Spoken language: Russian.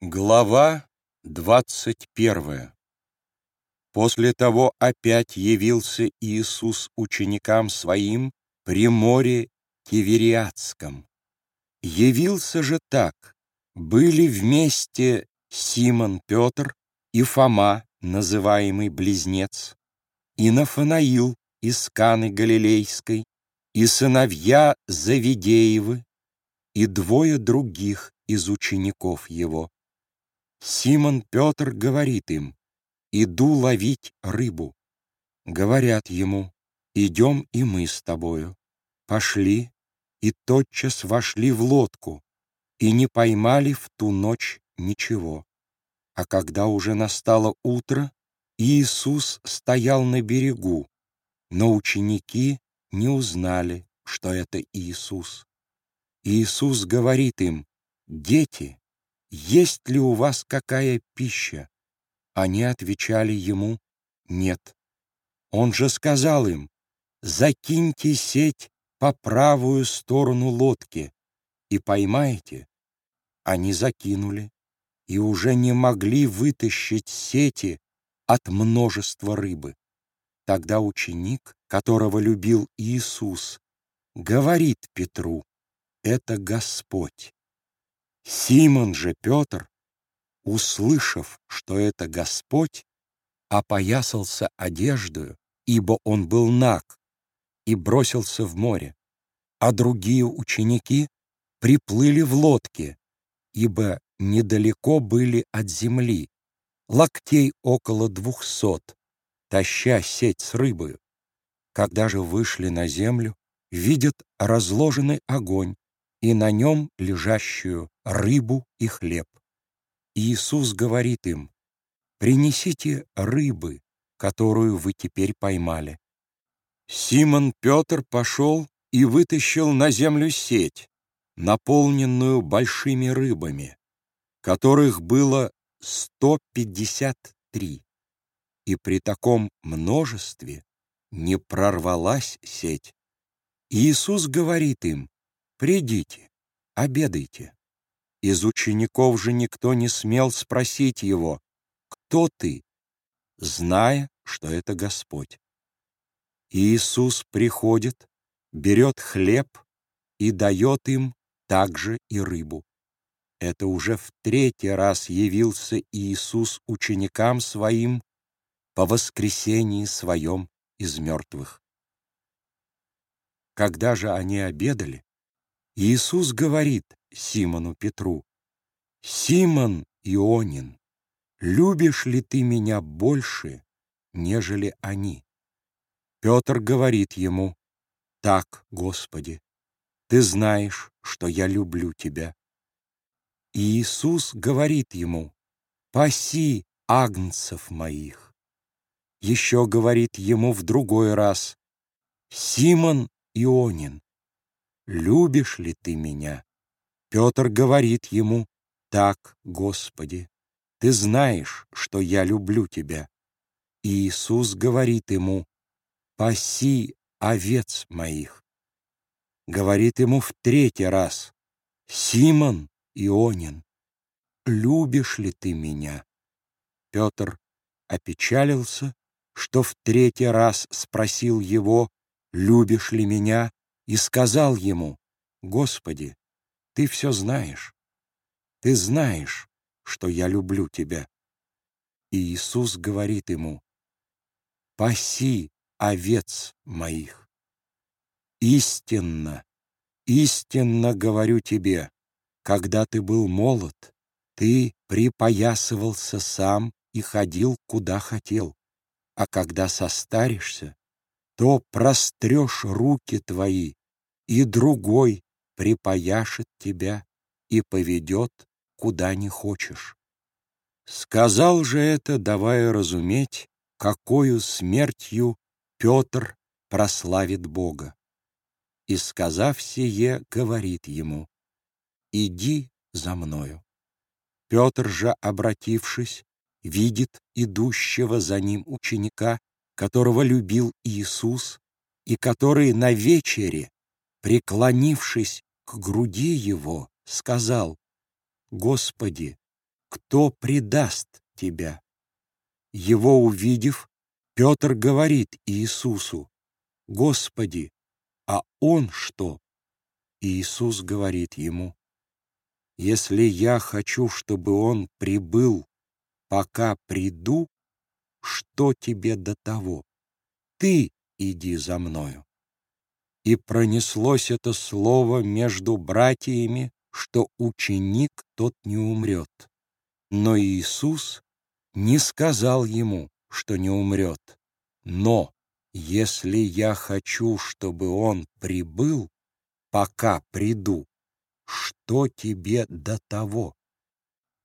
Глава двадцать первая После того опять явился Иисус ученикам Своим при море Тивериадском. Явился же так. Были вместе Симон Петр и Фома, называемый Близнец, и Нафанаил из Каны Галилейской, и сыновья Завидеевы, и двое других из учеников его. Симон Петр говорит им, «Иду ловить рыбу». Говорят ему, «Идем и мы с тобою». Пошли и тотчас вошли в лодку и не поймали в ту ночь ничего. А когда уже настало утро, Иисус стоял на берегу, но ученики не узнали, что это Иисус. Иисус говорит им, «Дети, есть ли у вас какая пища?» Они отвечали ему, «Нет». Он же сказал им, «Закиньте сеть по правую сторону лодки и поймаете». Они закинули и уже не могли вытащить сети от множества рыбы. Тогда ученик, которого любил Иисус, говорит Петру, «Это Господь». Симон же Петр, услышав, что это Господь, опоясался одеждою, ибо он был наг, и бросился в море, а другие ученики приплыли в лодке, ибо недалеко были от земли, локтей около двухсот, таща сеть с рыбою. Когда же вышли на землю, видят разложенный огонь, и на нем лежащую рыбу и хлеб. Иисус говорит им, «Принесите рыбы, которую вы теперь поймали». Симон Петр пошел и вытащил на землю сеть, наполненную большими рыбами, которых было 153, и при таком множестве не прорвалась сеть. Иисус говорит им, «Придите, обедайте». Из учеников же никто не смел спросить его, «Кто ты?», зная, что это Господь. Иисус приходит, берет хлеб и дает им также и рыбу. Это уже в третий раз явился Иисус ученикам Своим по воскресении Своем из мертвых. Когда же они обедали, Иисус говорит Симону Петру, «Симон Ионин, любишь ли ты меня больше, нежели они?» Петр говорит ему, «Так, Господи, ты знаешь, что я люблю тебя». Иисус говорит ему, «Паси агнцев моих». Еще говорит ему в другой раз, «Симон Ионин, любишь ли ты меня?» Петр говорит ему, «Так, Господи, ты знаешь, что я люблю тебя». И Иисус говорит ему, «Паси овец моих». Говорит ему в третий раз, «Симон Ионин, любишь ли ты меня?» Петр опечалился, что в третий раз спросил его, «Любишь ли меня?» И сказал ему, «Господи, ты все знаешь. Ты знаешь, что я люблю тебя». И Иисус говорит ему, «Паси овец моих». Истинно, истинно говорю тебе, когда ты был молод, ты припоясывался сам и ходил, куда хотел, а когда состаришься, то прострешь руки твои, и другой припояшет тебя и поведет, куда не хочешь. Сказал же это, давая разуметь, какою смертью Петр прославит Бога. И, сказав сие, говорит ему, «Иди за мною». Петр же, обратившись, видит идущего за ним ученика которого любил Иисус, и который на вечере, преклонившись к груди его, сказал, «Господи, кто предаст тебя?» Его увидев, Петр говорит Иисусу, «Господи, а он что?» Иисус говорит ему, «Если я хочу, чтобы он прибыл, пока приду, что тебе до того? Ты иди за мною». И пронеслось это слово между братьями, что ученик тот не умрет. Но Иисус не сказал ему, что не умрет. Но если я хочу, чтобы он прибыл, пока приду, что тебе до того?